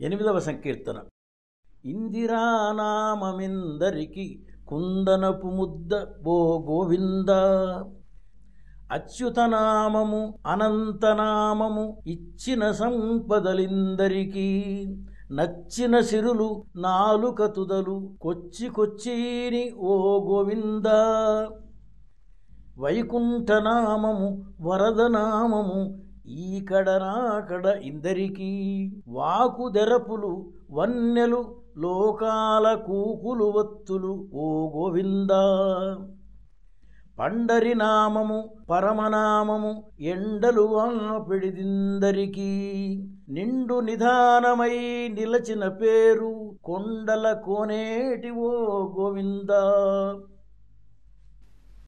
ఎనిమిదవ సంకీర్తన. ఇందిరానామమిందరికి కుందనపు ముద్ద బో గోవింద. అచ్యుతనామము అనంతనామము ఇచ్చిన సంపదలిందరికీ నచ్చిన సిరులు నాలుక తుదలు కొచ్చి కొచ్చిని ఓ గోవింద. వైకుంఠనామము వరదనామము ఈకడ నాకడ ఇందరికీ వాకుదెరపులు వన్నెలు లోకాల కూకులు వత్తులు ఓ గోవింద. పండరి నామము పరమనామము ఎండలు పెడిదిందరికీ నిండు నిధానమై నిలచిన పేరు కొండల కోనేటి ఓ గోవిందా.